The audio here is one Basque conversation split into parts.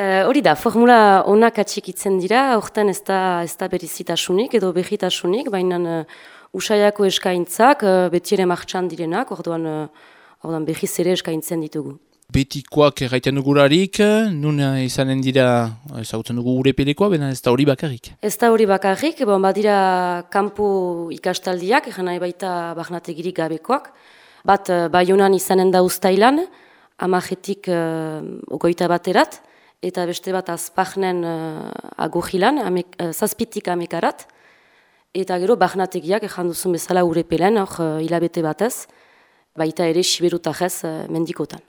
Uh, hori da, formula onak atxikitzen dira, hortan ez da, ez da berizitasunik edo behitasunik, baina uh, usaiako eskaintzak uh, beti ere martxan direnak, orduan, uh, orduan behiz ere eskaintzen ditugu. Betikoak erraiten dugularik, nun izanen dira, ezagutzen dugu gure pelekoa, baina ez da hori bakarrik? Ez da hori bakarrik, bon, badira kanpo ikastaldiak, egan nahi baita bahnategirik gabekoak, bat uh, baionan izanen da ustailan, amajetik uh, ogoita baterat, eta beste bat azpahnen uh, agojilan, amek, uh, zazpitik amekarat, eta gero bahnategiak ezan duzun bezala urepelen, hor uh, hilabete batez, baita ere siberutajez uh, mendikotan.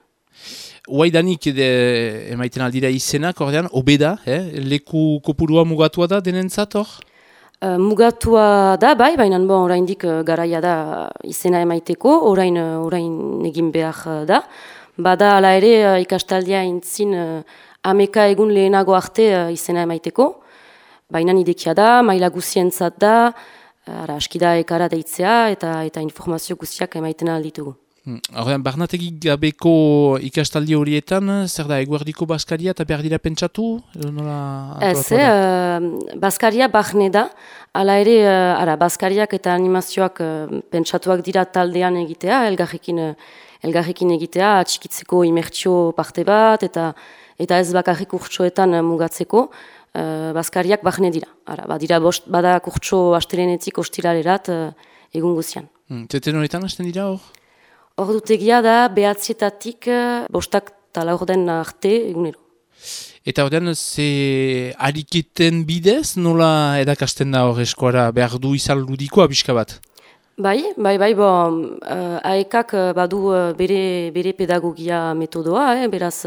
Uaidanik emaiten aldira izenak, ordean, obeda, eh? leku kopurua mugatua da denentzat hor? Uh, mugatua da, bai, baina bon, oraindik uh, garaia da izena emaiteko, orain, orain egin behar da. Bada, ala ere, ikastaldia intzin ameka egun lehenago arte uh, izena emaiteko. Baina idekia da, maila guzientzat da, uh, ara, askida ekara deitzea eta eta informazio guztiak emaiten alditugu. Hmm. Horrean, barnategi gabeko ikastaldi horietan, zer da, eguerdiko Baskaria eta behar dira pentsatu? Ez, uh, Baskaria bahne da, ala ere, uh, ara, Baskariak eta animazioak uh, pentsatuak dira taldean egitea, elgarrekin, elgarrekin egitea, atxikitzeko imertio parte bat, eta eta ez bakarrik urtsoetan eh, mugatzeko, Baskariak bahne dira. Ara, badira bost, bada kurtso astelenetik ostiralerat egun guzian. Hmm, Teten horretan hasten dira hor? Hor dutegia da behatzietatik uh, bostak tala den arte egunero. Eta horrean, ze ariketen bidez, nola edakasten da hor eskuara behar du izan ludikoa pixka bat? Bai, bai, bai, bo, uh, aekak badu bere, bere pedagogia metodoa, eh, beraz,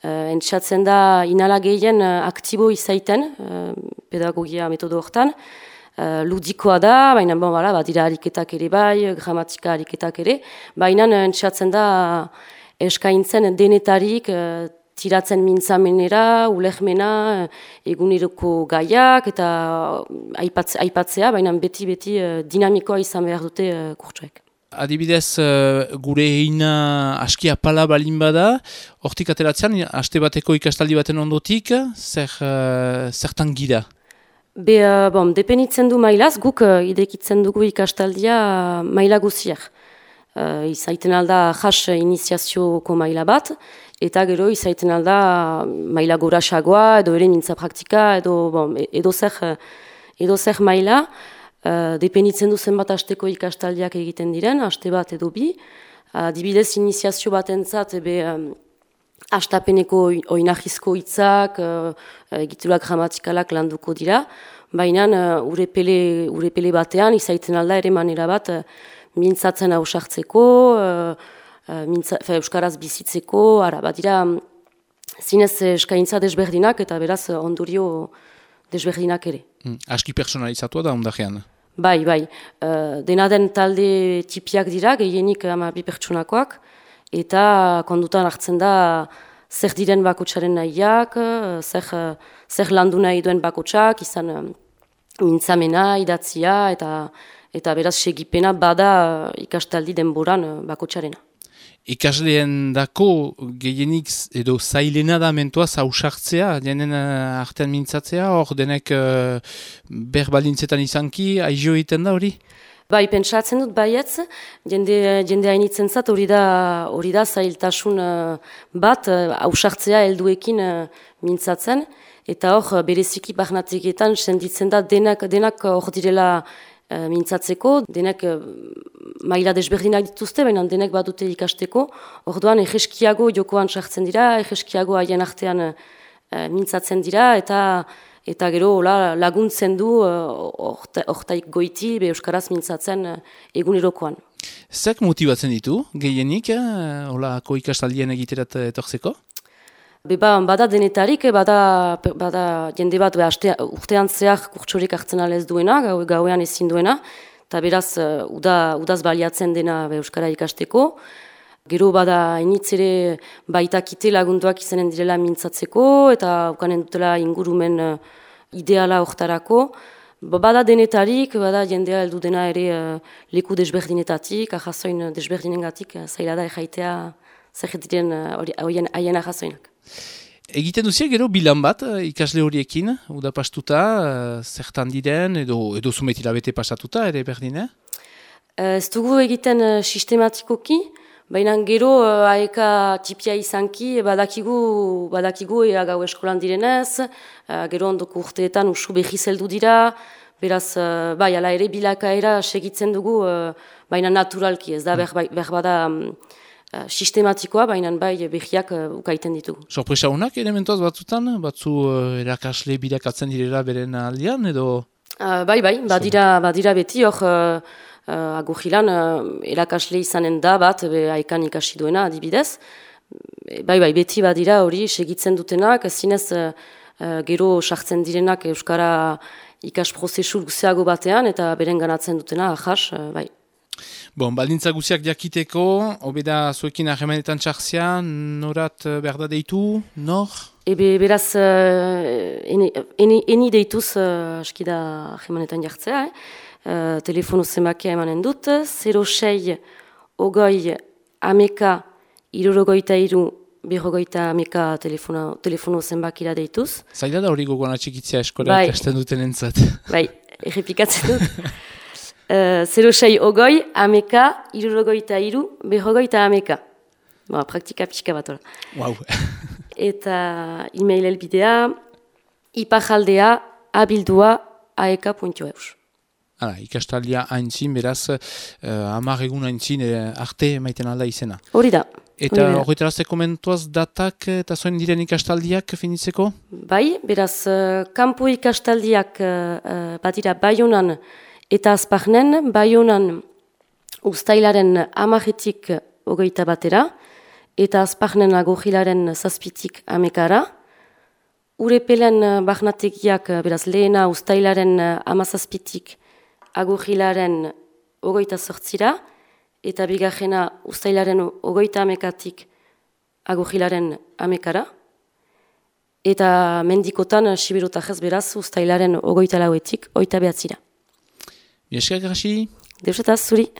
Uh, entxatzen da inala gehien aktibo izaiten uh, pedagogia metodo hortan. Uh, ludikoa da, baina bon, bala, badira ariketak ere bai, gramatika ariketak ere. Baina entxatzen da eskaintzen denetarik uh, tiratzen mintzamenera, ulehmena, eguneroko gaiak eta aipatzea, baina beti-beti dinamikoa izan behar dute kurtsoek. Adibidez, gure eina askia pala balin bada, hortik ateratzean, haste bateko ikastaldi baten ondotik, zer, zertan gira? Be, uh, bom, depenitzen du mailaz, guk uh, idekitzen dugu ikastaldia maila guziak. Uh, izaiten alda jas iniziazioko maila bat, eta gero izaiten alda maila gorasagoa, edo ere nintza praktika, edo, bom, e, edo, zer, edo zer maila, Uh, depenitzen du zenbat asteko ikastaldiak egiten diren, aste bat edo bi. Uh, dibidez iniziazio bat entzat, ebe um, astapeneko oinahizko hitzak, uh, egiturak gramatikalak landuko dira. Baina uh, urepele, urepele batean, izaiten alda ere manera bat, uh, mintzatzen hausartzeko, uh, uh, euskaraz bizitzeko, ara, bat dira, zinez eskaintza desberdinak eta beraz ondurio desberdinak ere. Mm, aski personalizatua da ondajean? Bai, bai. Uh, dena den talde tipiak dira, gehienik ama bi pertsonakoak, eta kondutan hartzen da zer diren bakotsaren nahiak, zer, zer landu nahi duen bakotsak, izan um, mintzamena, idatzia, eta, eta beraz segipena bada ikastaldi denboran bakotsarena ikasleen dako gehienik edo zailena da mentua zausartzea, denen uh, artean mintzatzea, hor denek uh, berbaldintzetan izanki, aizio egiten da hori? Bai, pentsatzen dut baietz, jende, jende hainitzen zat hori da, hori da zailtasun uh, bat, hausartzea uh, helduekin uh, mintzatzen, eta hor bereziki barnateketan senditzen da denak, denak hor direla mintzatzeko, denak maila desberdinak dituzte, baina denek badute ikasteko. Orduan, egeskiago jokoan sartzen dira, egeskiago haien artean mintzatzen dira, eta eta gero ola, laguntzen du eh, ortaik uh, goiti be euskaraz mintzatzen uh, egunerokoan. Zek motibatzen ditu, gehienik, uh, olako ikastaldien egiterat etortzeko? Beba, bada denetarik, bada, bada jende bat urtean zehar kurtsorik hartzen alez duena, gauean ezin duena, eta beraz uh, uda, udaz baliatzen dena Euskara ikasteko. Gero bada initzere baitakite lagunduak izanen direla mintzatzeko eta ukanen dutela ingurumen uh, ideala hortarako. Ba, bada denetarik, bada jendea heldu dena ere uh, leku desberdinetatik, ahazoin desberdinengatik, uh, zaila da erraitea zer diren horien uh, ahazoinak. Egiten duzia gero bilan bat ikasle horiekin, udapastuta, zertan diren, edo, edo zumetila bete pasatuta, ere berdin, eh? Ez dugu egiten sistematikoki, baina gero aeka tipia izanki, badakigu, badakigu ea gau eskolan direnez, gero ondoko urteetan usu behi zeldu dira, beraz, bai, ala ere bilakaera segitzen dugu, baina naturalki, ez da, mm. berbada... Uh, sistematikoa, baina bai behiak ukaiten ditu. Sorpresa honak elementoaz batzutan? Batzu erakasle birakatzen direla beren aldean edo? Uh, bai, bai, badira, badira beti, hor uh, uh, agujilan uh, erakasle izanen da bat, be, haikan ikasi duena adibidez. Bai, bai, beti badira hori segitzen dutenak, zinez uh, gero sartzen direnak Euskara ikas prozesu luzeago batean eta beren ganatzen dutena, ahas, uh, bai. Bon, baldintza guziak jakiteko, obeda zuekin ahemanetan txartzia, norat uh, berda deitu, nor? Ebe, beraz, uh, eni, eni deituz uh, askida ahemanetan jartzea, eh? Uh, telefonu zenbakia emanen dut, 06 ogoi ameka irurogoita iru birrogoita ameka telefono, telefono zenbakira deituz. Zaila da hori gogoan atxikitzea eskola bai. ikasten duten entzat. Bai, errepikatzen dut. 06 uh, ogoi, ameka, irurogoita iru, behogoita ameka. Ba, praktika pixka bat Wow. Eta e-mail elbidea, ipajaldea, abildua, aeka.eus. Hala, ikastaldia haintzin, beraz, uh, amar egun haintzin uh, arte maiten alda izena. Hori da. Eta horretarazte komentuaz datak eta zoen diren ikastaldiak finitzeko? Bai, beraz, uh, kampo ikastaldiak uh, batira baionan, Eta azpagnen, bai honan ustailaren amaretik ogeita batera, eta azpagnen agogilaren zazpitik amekara. Urepelen bahnategiak, beraz lehena ustailaren amazazpitik agogilaren ogeita sortzira, eta bigarrena ustailaren ogeita amekatik agogilaren amekara. Eta mendikotan, sibirotajez beraz, ustailaren ogeita lauetik, oita behatzira. Mieska, Graxi? Deus eta zuri.